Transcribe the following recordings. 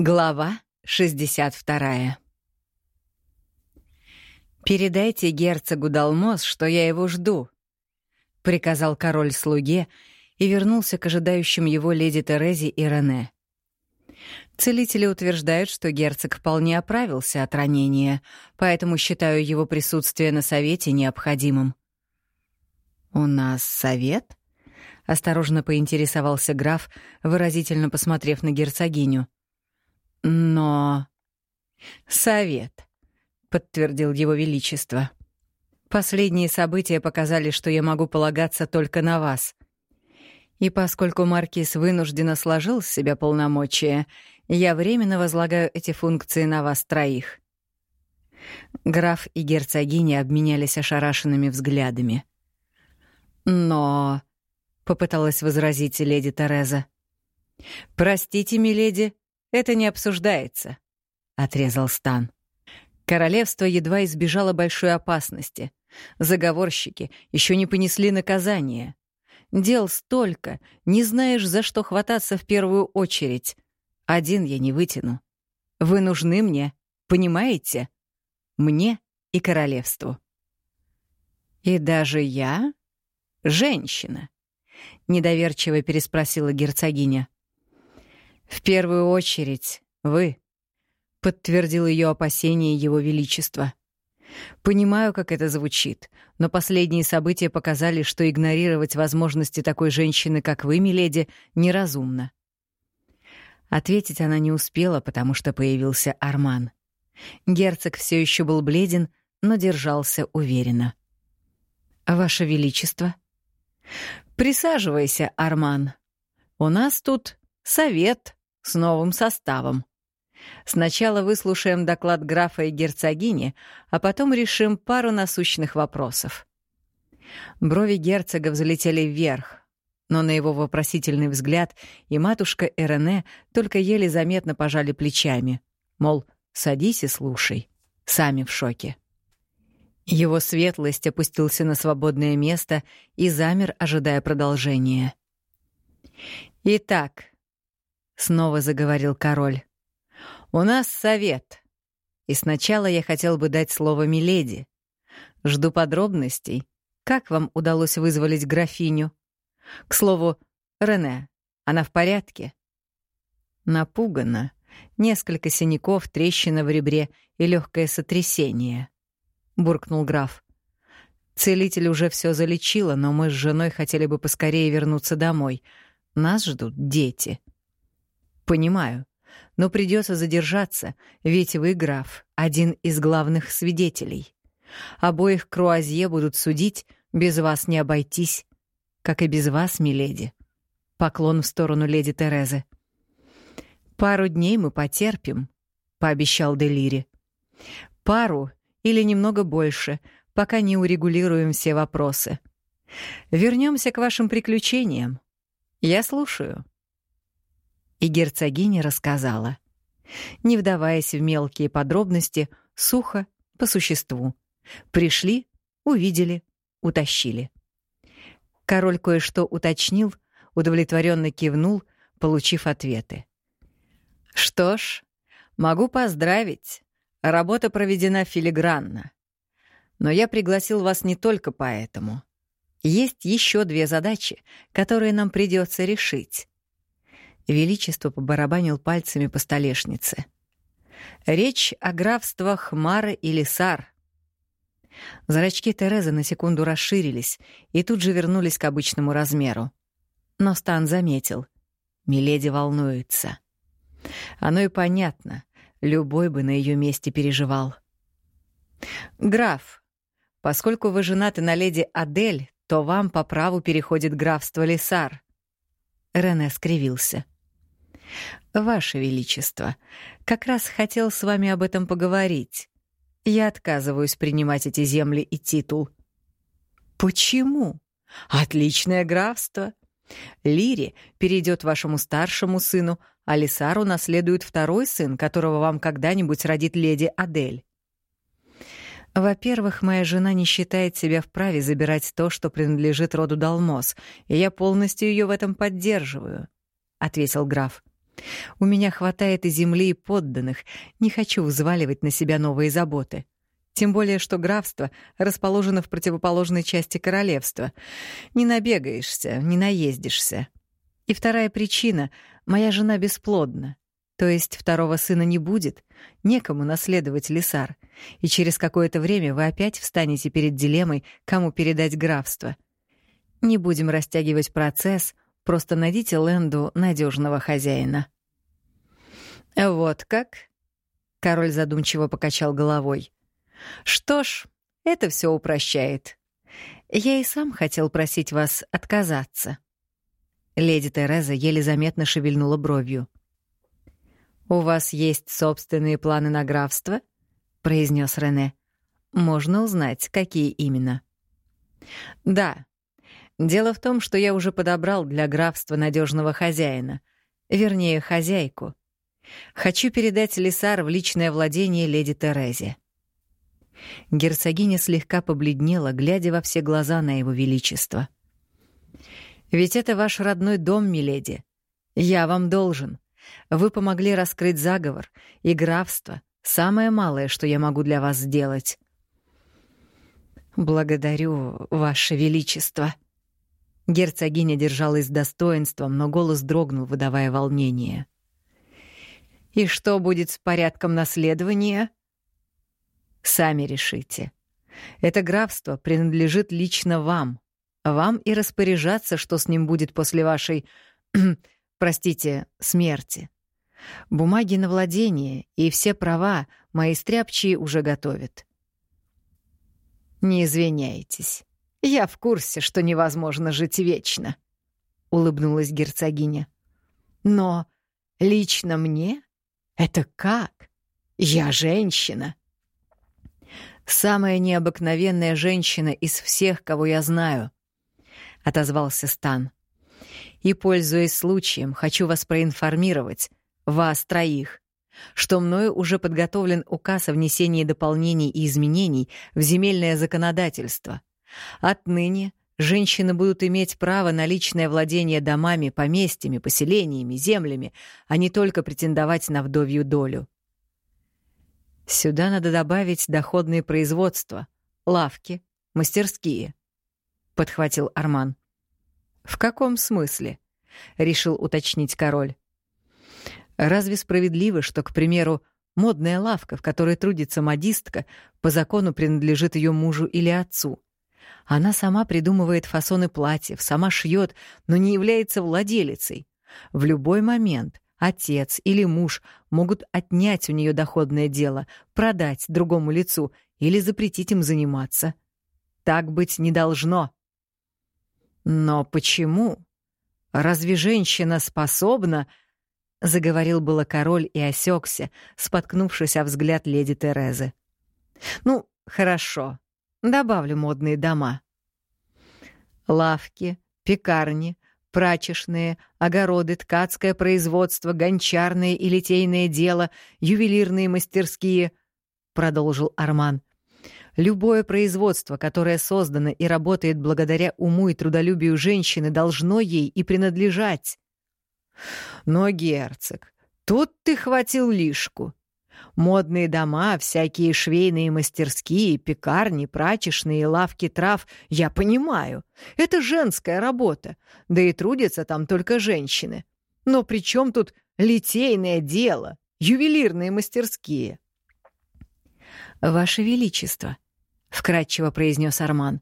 Глава 62 «Передайте герцогу Далмос, что я его жду», — приказал король слуге и вернулся к ожидающим его леди Терезе и Рене. Целители утверждают, что герцог вполне оправился от ранения, поэтому считаю его присутствие на совете необходимым. «У нас совет?» — осторожно поинтересовался граф, выразительно посмотрев на герцогиню. Но... Совет, подтвердил его величество. Последние события показали, что я могу полагаться только на вас. И поскольку маркиз вынужденно сложил с себя полномочия, я временно возлагаю эти функции на вас троих. Граф и герцогиня обменялись ошарашенными взглядами. «Но...» — попыталась возразить леди Тереза. «Простите, миледи, это не обсуждается, отрезал Стан. Королевство едва избежало большой опасности. Заговорщики еще не понесли наказание. Дел столько, не знаешь, за что хвататься в первую очередь. Один я не вытяну. Вы нужны мне, понимаете? Мне и королевству. И даже я? Женщина? Недоверчиво переспросила герцогиня. «В первую очередь, вы», — подтвердил ее опасение Его Величества. «Понимаю, как это звучит, но последние события показали, что игнорировать возможности такой женщины, как вы, миледи, неразумно». Ответить она не успела, потому что появился Арман. Герцог все еще был бледен, но держался уверенно. «Ваше Величество?» «Присаживайся, Арман. У нас тут совет с новым составом. Сначала выслушаем доклад графа и герцогини, а потом решим пару насущных вопросов. Брови герцога взлетели вверх, но на его вопросительный взгляд и матушка Эрене только еле заметно пожали плечами, мол, садись и слушай, сами в шоке. Его светлость опустился на свободное место и замер, ожидая продолжения. «Итак, Снова заговорил король. «У нас совет. И сначала я хотел бы дать слово Миледи. Жду подробностей. Как вам удалось вызволить графиню? К слову, Рене, она в порядке?» Напугана. Несколько синяков, трещина в ребре и легкое сотрясение. Буркнул граф. Целитель уже все залечила, но мы с женой хотели бы поскорее вернуться домой. Нас ждут дети. Понимаю. Но придется задержаться, ведь вы, граф, один из главных свидетелей. Обоих Круазье будут судить, без вас не обойтись, как и без вас, миледи. Поклон в сторону леди Терезы. Пару дней мы потерпим, пообещал Делири. Пару или немного больше, пока не урегулируем все вопросы. Вернемся к вашим приключениям. Я слушаю. И герцогиня рассказала. Не вдаваясь в мелкие подробности, сухо, по существу. Пришли, увидели, утащили. Король кое-что уточнил, удовлетворенно кивнул, получив ответы. «Что ж, могу поздравить. Работа проведена филигранно. Но я пригласил вас не только поэтому. Есть еще две задачи, которые нам придется решить. Величество побарабанил пальцами по столешнице. Речь о графствах Мара и Лисар. Зрачки Терезы на секунду расширились и тут же вернулись к обычному размеру. Но Стан заметил. Миледи волнуется. Оно и понятно. Любой бы на ее месте переживал. «Граф, поскольку вы женаты на леди Адель, то вам по праву переходит графство Лисар». Рене скривился. «Ваше Величество, как раз хотел с вами об этом поговорить. Я отказываюсь принимать эти земли и титул». «Почему? Отличное графство. Лири перейдет вашему старшему сыну, а Лисару наследует второй сын, которого вам когда-нибудь родит леди Адель». Во-первых, моя жена не считает себя вправе забирать то, что принадлежит роду Далмос, и я полностью ее в этом поддерживаю, ответил граф. У меня хватает и земли, и подданных. Не хочу взваливать на себя новые заботы. Тем более, что графство расположено в противоположной части королевства. Не набегаешься, не наездишься. И вторая причина — моя жена бесплодна. То есть второго сына не будет, некому наследовать Лисар, и через какое-то время вы опять встанете перед дилеммой, кому передать графство. Не будем растягивать процесс, просто найдите Ленду надежного хозяина. Вот как? Король задумчиво покачал головой. Что ж, это все упрощает. Я и сам хотел просить вас отказаться. Леди Тереза еле заметно шевельнула бровью. «У вас есть собственные планы на графство?» — произнес Рене. «Можно узнать, какие именно?» «Да. Дело в том, что я уже подобрал для графства надежного хозяина, вернее, хозяйку. Хочу передать Лисар в личное владение леди Терезе». Герцогиня слегка побледнела, глядя во все глаза на его величество. «Ведь это ваш родной дом, миледи. Я вам должен. Вы помогли раскрыть заговор, и графство — самое малое, что я могу для вас сделать». «Благодарю, ваше величество». Герцогиня держалась с достоинством, но голос дрогнул, выдавая волнение. «И что будет с порядком наследования?» «Сами решите. Это графство принадлежит лично вам. Вам и распоряжаться, что с ним будет после вашей простите, смерти. Бумаги на владение и все права мои стряпчие уже готовят. Не извиняйтесь. Я в курсе, что невозможно жить вечно, улыбнулась герцогиня. Но лично мне это как? Я женщина. Самая необыкновенная женщина из всех, кого я знаю, отозвался Стан. И, пользуясь случаем, хочу вас проинформировать, вас троих, что мною уже подготовлен указ о внесении дополнений и изменений в земельное законодательство. Отныне женщины будут иметь право на личное владение домами, поместьями, поселениями, землями, а не только претендовать на вдовью долю. Сюда надо добавить доходные производства, лавки, мастерские, — подхватил Арман. «В каком смысле?» — решил уточнить король. «Разве справедливо, что, к примеру, модная лавка, в которой трудится модистка, по закону принадлежит ее мужу или отцу? Она сама придумывает фасоны платьев, сама шьет, но не является владелицей. В любой момент отец или муж могут отнять у нее доходное дело, продать другому лицу или запретить им заниматься. Так быть не должно. Но почему? Разве женщина способна? Заговорил было король и осекся, споткнувшись о взгляд леди Терезы. Ну, хорошо. Добавлю модные дома. Лавки, пекарни, прачечные, огороды, ткацкое производство, гончарное и литейное дело, ювелирные мастерские, продолжил Арман. Любое производство, которое создано и работает благодаря уму и трудолюбию женщины, должно ей и принадлежать. Но, герцог, тут ты хватил лишку. Модные дома, всякие швейные мастерские, пекарни, прачечные, лавки трав — я понимаю. Это женская работа, да и трудятся там только женщины. Но при чем тут литейное дело, ювелирные мастерские? «Ваше Величество», — вкратчиво произнес Арман.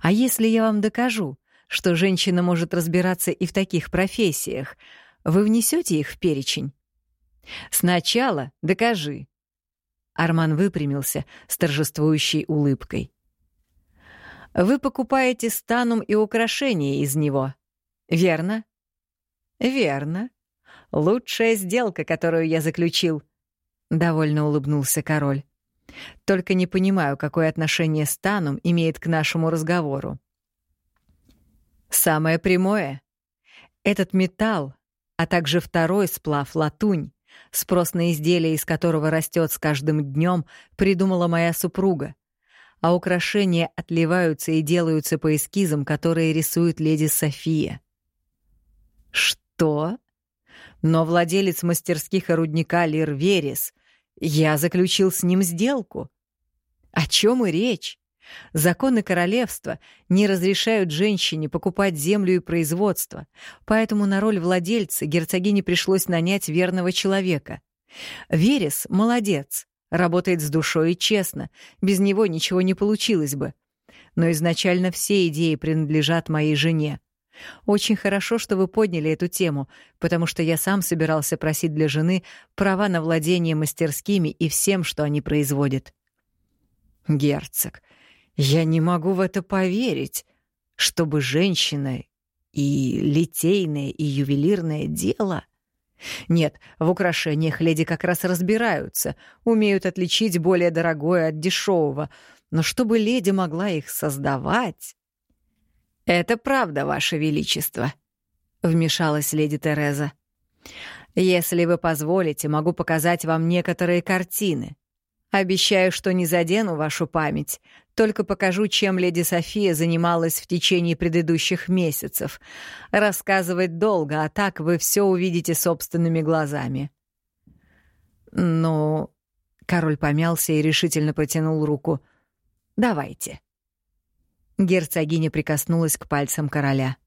«А если я вам докажу, что женщина может разбираться и в таких профессиях, вы внесете их в перечень?» «Сначала докажи». Арман выпрямился с торжествующей улыбкой. «Вы покупаете станум и украшения из него, верно?» «Верно. Лучшая сделка, которую я заключил», — довольно улыбнулся король. Только не понимаю, какое отношение Станум имеет к нашему разговору. Самое прямое. Этот металл, а также второй сплав — латунь, спрос на изделие из которого растет с каждым днем, придумала моя супруга. А украшения отливаются и делаются по эскизам, которые рисует леди София. «Что?» Но владелец мастерских и рудника Лир Верес, я заключил с ним сделку. О чем и речь? Законы королевства не разрешают женщине покупать землю и производство, поэтому на роль владельца герцогине пришлось нанять верного человека. Верес молодец, работает с душой и честно, без него ничего не получилось бы. Но изначально все идеи принадлежат моей жене. Очень хорошо, что вы подняли эту тему, потому что я сам собирался просить для жены права на владение мастерскими и всем, что они производят. Герцог, я не могу в это поверить, чтобы женщина и литейное, и ювелирное дело... Нет, в украшениях леди как раз разбираются, умеют отличить более дорогое от дешевого, но чтобы леди могла их создавать... «Это правда, Ваше Величество», — вмешалась леди Тереза. «Если вы позволите, могу показать вам некоторые картины. Обещаю, что не задену вашу память, только покажу, чем леди София занималась в течение предыдущих месяцев. Рассказывать долго, а так вы все увидите собственными глазами. Ну, король помялся и решительно протянул руку. Давайте. Герцогиня прикоснулась к пальцам короля.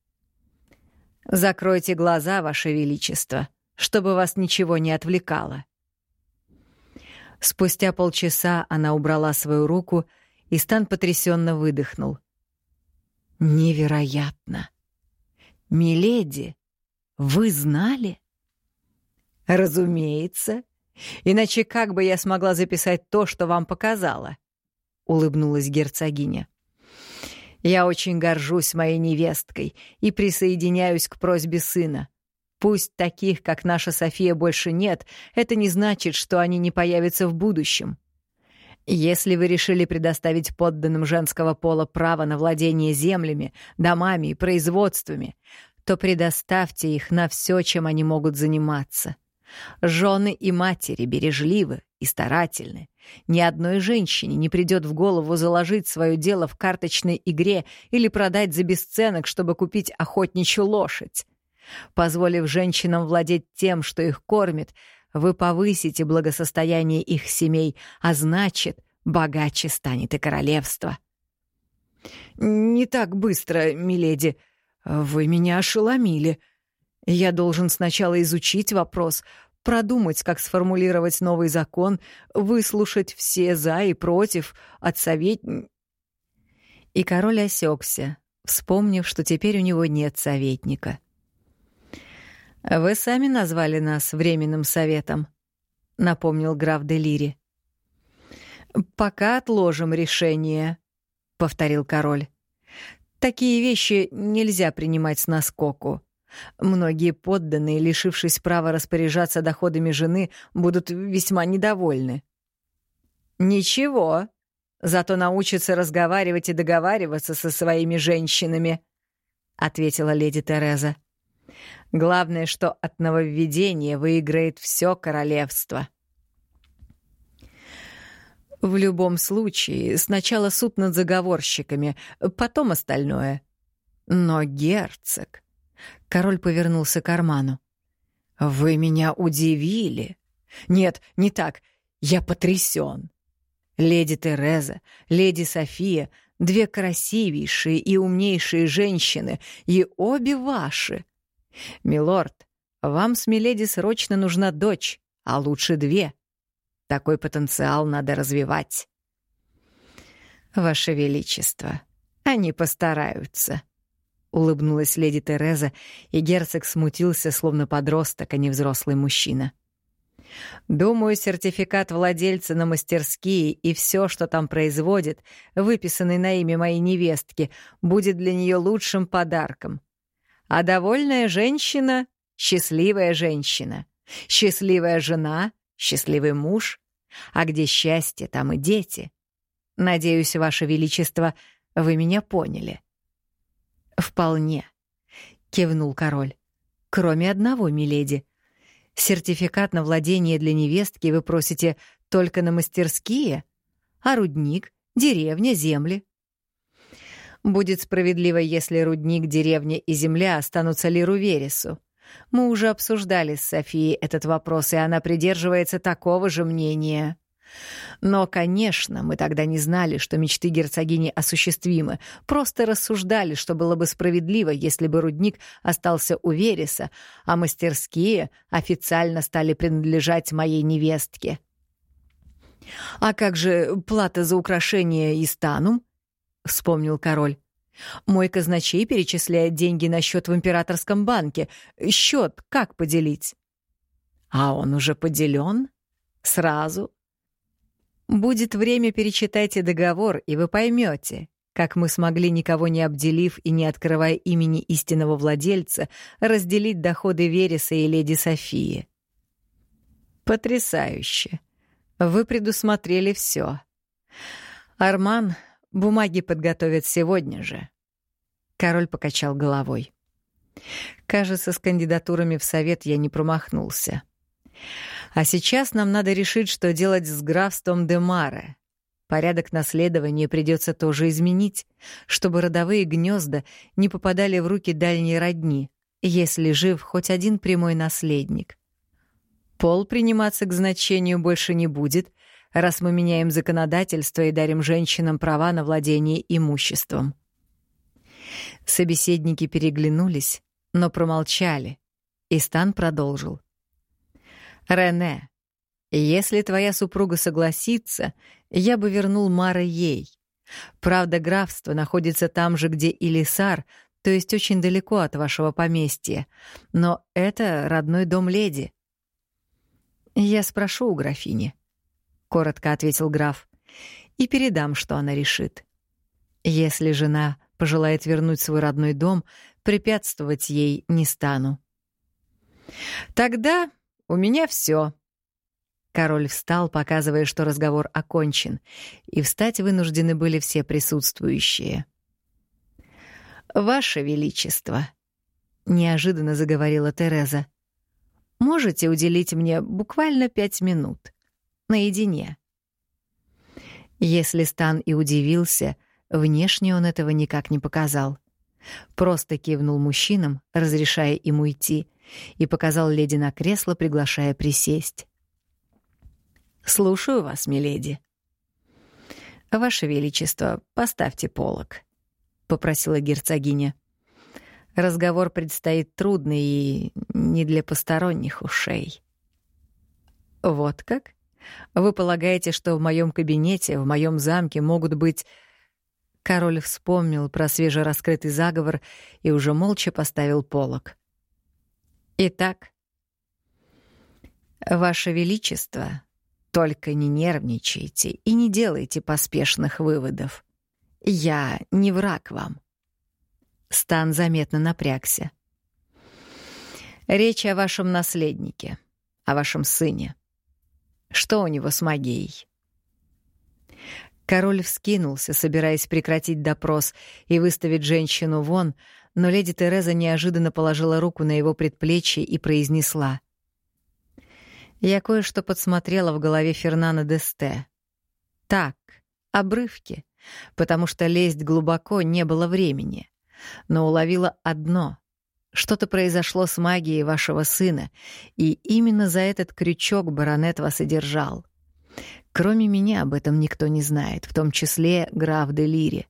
Закройте глаза, ваше величество, чтобы вас ничего не отвлекало. Спустя полчаса она убрала свою руку, и Стан потрясенно выдохнул. «Невероятно! Миледи, вы знали?» «Разумеется. Иначе как бы я смогла записать то, что вам показала?» — улыбнулась герцогиня. «Я очень горжусь моей невесткой и присоединяюсь к просьбе сына. Пусть таких, как наша София, больше нет, это не значит, что они не появятся в будущем. Если вы решили предоставить подданным женского пола право на владение землями, домами и производствами, то предоставьте их на все, чем они могут заниматься. Жены и матери бережливы и старательны. Ни одной женщине не придет в голову заложить свое дело в карточной игре или продать за бесценок, чтобы купить охотничью лошадь. Позволив женщинам владеть тем, что их кормит, вы повысите благосостояние их семей, а значит, богаче станет и королевство. «Не так быстро, миледи. Вы меня ошеломили. Я должен сначала изучить вопрос, продумать, как сформулировать новый закон, выслушать все «за» и «против», отсовет...» И король осекся, вспомнив, что теперь у него нет советника. «Вы сами назвали нас временным советом», — напомнил граф Делири. «Пока отложим решение», — повторил король. «Такие вещи нельзя принимать с наскоку. Многие подданные, лишившись права распоряжаться доходами жены, будут весьма недовольны». «Ничего, зато научатся разговаривать и договариваться со своими женщинами», — ответила леди Тереза. Главное, что от нововведения выиграет все королевство. В любом случае, сначала суд над заговорщиками, потом остальное. Но герцог... Король повернулся к карману. «Вы меня удивили. Нет, не так. Я потрясен. Леди Тереза, леди София — две красивейшие и умнейшие женщины, и обе ваши. «Милорд, вам с Миледи срочно нужна дочь, а лучше две. Такой потенциал надо развивать». «Ваше Величество, они постараются», — улыбнулась леди Тереза, и герцог смутился, словно подросток, а не взрослый мужчина. «Думаю, сертификат владельца на мастерские и все, что там производит, выписанный на имя моей невестки, будет для нее лучшим подарком. А довольная женщина — счастливая женщина. Счастливая жена — счастливый муж. А где счастье, там и дети. Надеюсь, Ваше Величество, вы меня поняли. «Вполне», — кивнул король. «Кроме одного, миледи. Сертификат на владение для невестки вы просите только на мастерские, а рудник, деревня, земли Будет справедливо, если рудник, деревня и земля останутся Лиру Вересу. Мы уже обсуждали с Софией этот вопрос, и она придерживается такого же мнения. Но, конечно, мы тогда не знали, что мечты герцогини осуществимы, просто рассуждали, что было бы справедливо, если бы рудник остался у Вереса, а мастерские официально стали принадлежать моей невестке. «А как же плата за украшение и станум?» — вспомнил король. «Мой казначей перечисляет деньги на счет в императорском банке. Счет как поделить?» «А он уже поделен? Сразу?» Будет время, перечитайте договор, и вы поймете, как мы смогли, никого не обделив и не открывая имени истинного владельца, разделить доходы Вереса и леди Софии. Потрясающе. Вы предусмотрели все. Арман, бумаги подготовят сегодня же. Король покачал головой. Кажется, с кандидатурами в совет я не промахнулся. А сейчас нам надо решить, что делать с графством де Маре. Порядок наследования придется тоже изменить, чтобы родовые гнезда не попадали в руки дальней родни, если жив хоть один прямой наследник. Пол приниматься к значению больше не будет, раз мы меняем законодательство и дарим женщинам права на владение имуществом. Собеседники переглянулись, но промолчали, и Стан продолжил. Рене, если твоя супруга согласится, я бы вернул Мара ей. Правда, графство находится там же, где и Лисар, то есть очень далеко от вашего поместья. Но это родной дом леди. Я спрошу у графини, — коротко ответил граф, — и передам, что она решит. Если жена пожелает вернуть свой родной дом, препятствовать ей не стану. Тогда «У меня все. Король встал, показывая, что разговор окончен, и встать вынуждены были все присутствующие. «Ваше Величество», — неожиданно заговорила Тереза, — «можете уделить мне буквально пять минут? Наедине?» Если Стан и удивился, внешне он этого никак не показал. Просто кивнул мужчинам, разрешая им уйти, и показал леди на кресло, приглашая присесть. «Слушаю вас, миледи». «Ваше Величество, поставьте полок», — попросила герцогиня. «Разговор предстоит трудный и не для посторонних ушей». «Вот как? Вы полагаете, что в моем кабинете, в моем замке могут быть...» Король вспомнил про свежераскрытый заговор и уже молча поставил полок. Итак, Ваше Величество, только не нервничайте и не делайте поспешных выводов. Я не враг вам. Стан заметно напрягся. Речь о вашем наследнике, о вашем сыне. Что у него с магией? Король вскинулся, собираясь прекратить допрос и выставить женщину вон, но леди Тереза неожиданно положила руку на его предплечье и произнесла. «Я кое-что подсмотрела в голове Фернана Десте. Так, обрывки, потому что лезть глубоко не было времени. Но уловила одно — что-то произошло с магией вашего сына, и именно за этот крючок баронет вас и держал. Кроме меня об этом никто не знает, в том числе граф де Лири.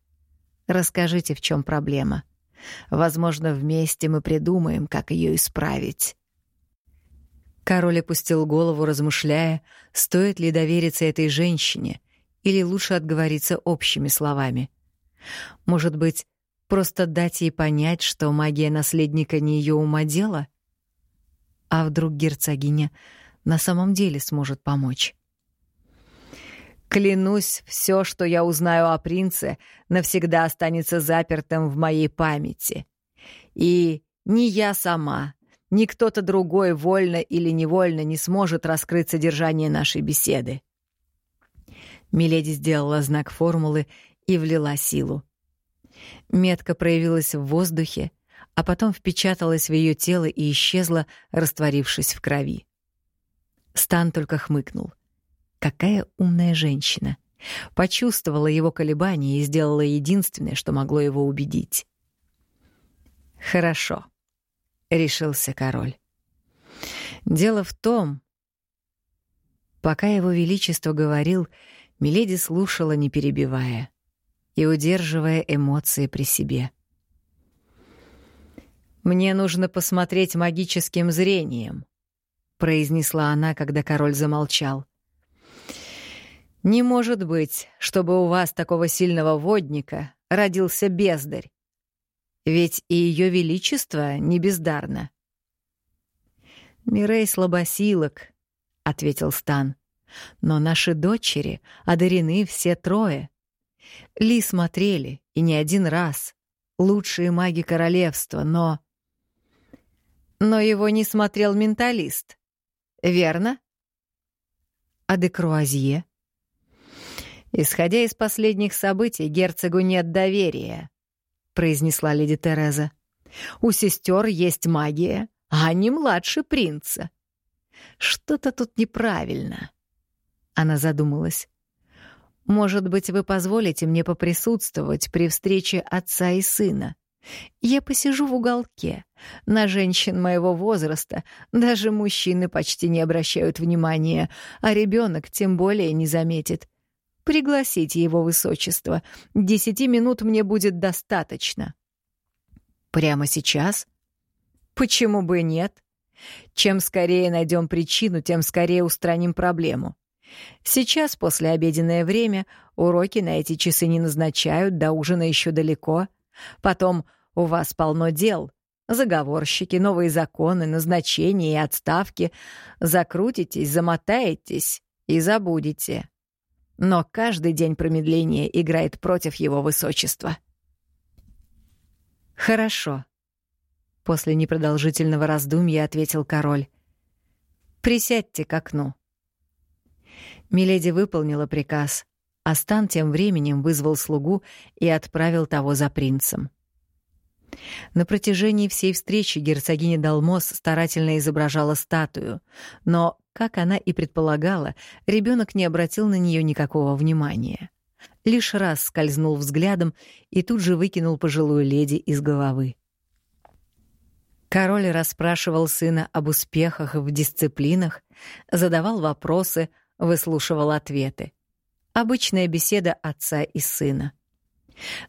Расскажите, в чем проблема. Возможно, вместе мы придумаем, как ее исправить. Король опустил голову, размышляя, стоит ли довериться этой женщине или лучше отговориться общими словами. Может быть, просто дать ей понять, что магия наследника не ее ума дело? А вдруг герцогиня на самом деле сможет помочь? Клянусь, все, что я узнаю о принце, навсегда останется запертым в моей памяти. И ни я сама, ни кто-то другой вольно или невольно не сможет раскрыть содержание нашей беседы. Миледи сделала знак формулы и влила силу. Метка проявилась в воздухе, а потом впечаталась в ее тело и исчезла, растворившись в крови. Стан только хмыкнул. Какая умная женщина. Почувствовала его колебания и сделала единственное, что могло его убедить. «Хорошо», — решился король. Дело в том, пока его величество говорил, Миледи слушала, не перебивая, и удерживая эмоции при себе. «Мне нужно посмотреть магическим зрением», — произнесла она, когда король замолчал. «Не может быть, чтобы у вас такого сильного водника родился бездарь. Ведь и ее величество не бездарно». «Мирей слабосилок», — ответил Стан. «Но наши дочери одарены все трое. Ли смотрели, и не один раз. Лучшие маги королевства, но...» «Но его не смотрел менталист, верно?» «А де Круазье?» «Исходя из последних событий, герцогу нет доверия», — произнесла леди Тереза. «У сестер есть магия, а они младше принца. Что-то тут неправильно. Она задумалась. Может быть, вы позволите мне поприсутствовать при встрече отца и сына? Я посижу в уголке. На женщин моего возраста даже мужчины почти не обращают внимания, а ребенок тем более не заметит. Пригласите его высочество. Десяти минут мне будет достаточно. Прямо сейчас? Почему бы нет? Чем скорее найдем причину, тем скорее устраним проблему. Сейчас, после обеденное время, уроки на эти часы не назначают, до ужина еще далеко. Потом у вас полно дел. Заговорщики, новые законы, назначения и отставки. Закрутитесь, замотаетесь и забудете. Но каждый день промедления играет против его высочества. Хорошо. После непродолжительного раздумья ответил король. «Присядьте к окну». Миледи выполнила приказ, а Стан тем временем вызвал слугу и отправил того за принцем. На протяжении всей встречи герцогиня Далмос старательно изображала статую, но, как она и предполагала, ребенок не обратил на нее никакого внимания. Лишь раз скользнул взглядом и тут же выкинул пожилую леди из головы. Король расспрашивал сына об успехах в дисциплинах, задавал вопросы, выслушивал ответы. Обычная беседа отца и сына.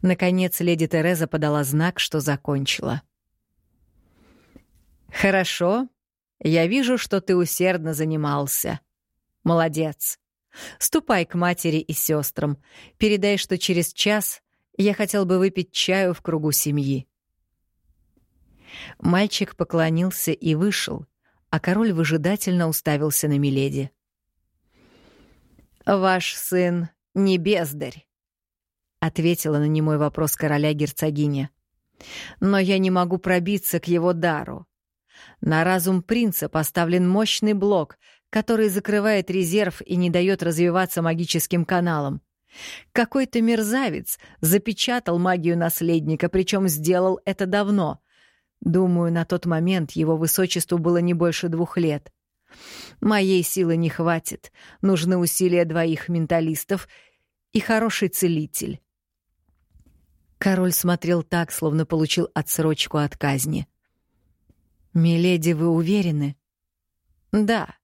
Наконец леди Тереза подала знак, что закончила. «Хорошо. Я вижу, что ты усердно занимался. Молодец. Ступай к матери и сестрам. Передай, что через час я хотел бы выпить чаю в кругу семьи. Мальчик поклонился и вышел, а король выжидательно уставился на Миледи. «Ваш сын не бездарь», — ответила на немой вопрос короля герцогиня. «Но я не могу пробиться к его дару. На разум принца поставлен мощный блок, который закрывает резерв и не дает развиваться магическим каналам. Какой-то мерзавец запечатал магию наследника, причем сделал это давно, Думаю, на тот момент его высочеству было не больше двух лет. Моей силы не хватит. Нужны усилия двоих менталистов и хороший целитель. Король смотрел так, словно получил отсрочку от казни. «Миледи, вы уверены?» «Да.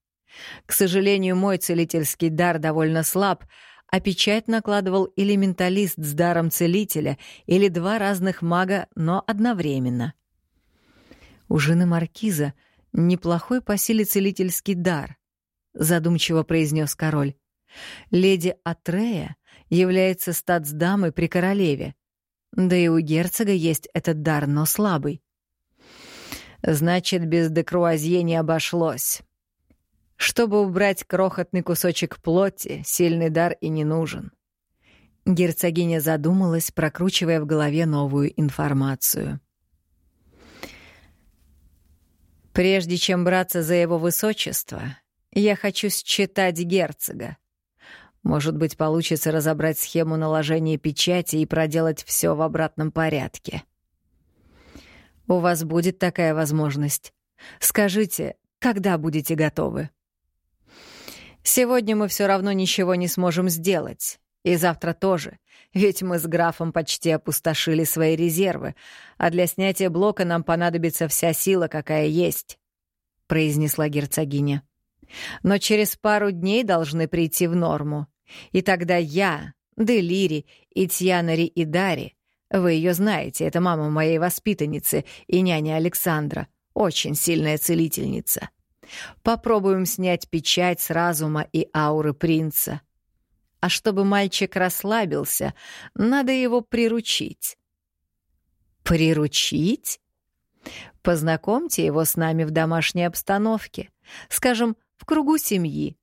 К сожалению, мой целительский дар довольно слаб, а печать накладывал или менталист с даром целителя, или два разных мага, но одновременно. У жены маркиза неплохой по силе целительский дар, задумчиво произнес король. Леди Атрея является статсдамой при королеве. Да и у герцога есть этот дар, но слабый. Значит, без декруазье не обошлось. Чтобы убрать крохотный кусочек плоти, сильный дар и не нужен. Герцогиня задумалась, прокручивая в голове новую информацию. Прежде чем браться за его высочество, я хочу считать герцога. Может быть, получится разобрать схему наложения печати и проделать все в обратном порядке. У вас будет такая возможность. Скажите, когда будете готовы? Сегодня мы все равно ничего не сможем сделать. И завтра тоже, ведь мы с графом почти опустошили свои резервы, а для снятия блока нам понадобится вся сила, какая есть. произнесла герцогиня. «Но через пару дней должны прийти в норму. И тогда я, Делири и Тьянари и Дари, вы ее знаете, это мама моей воспитанницы и няня Александра, очень сильная целительница. Попробуем снять печать с разума и ауры принца. А чтобы мальчик расслабился, надо его приручить. Приручить? Познакомьте его с нами в домашней обстановке, скажем, в кругу семьи.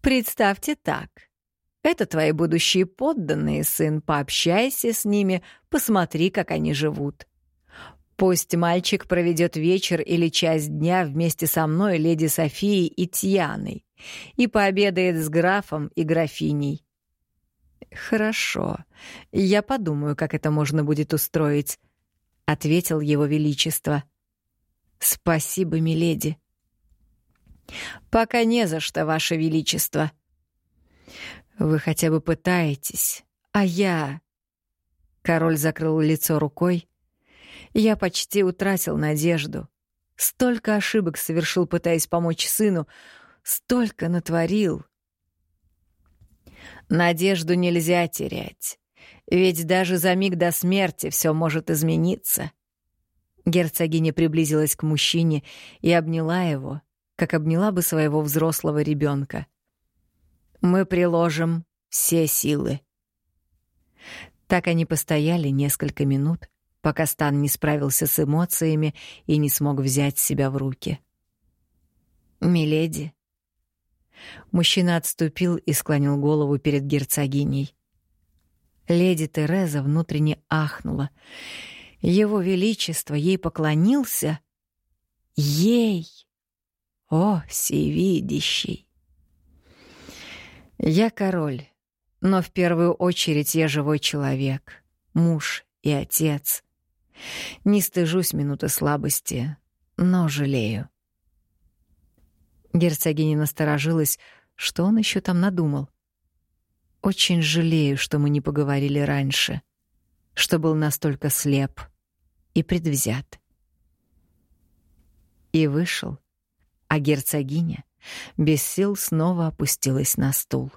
Представьте так. Это твои будущие подданные, сын, пообщайся с ними, посмотри, как они живут. Пусть мальчик проведет вечер или часть дня вместе со мной, леди Софией и Тьяной, и пообедает с графом и графиней. «Хорошо, я подумаю, как это можно будет устроить», — ответил его величество. «Спасибо, миледи». «Пока не за что, ваше величество». «Вы хотя бы пытаетесь, а я...» Король закрыл лицо рукой. «Я почти утратил надежду. Столько ошибок совершил, пытаясь помочь сыну, столько натворил». Надежду нельзя терять, ведь даже за миг до смерти все может измениться. Герцогиня приблизилась к мужчине и обняла его, как обняла бы своего взрослого ребенка. Мы приложим все силы. Так они постояли несколько минут, пока Стан не справился с эмоциями и не смог взять себя в руки. «Миледи». Мужчина отступил и склонил голову перед герцогиней. Леди Тереза внутренне ахнула. Его Величество ей поклонился. Ей! О, всевидящий! Я король, но в первую очередь я живой человек, муж и отец. Не стыжусь минуты слабости, но жалею. Герцогиня насторожилась, что он еще там надумал. Очень жалею, что мы не поговорили раньше, что был настолько слеп и предвзят. И вышел, а герцогиня — без сил снова опустилась на стул.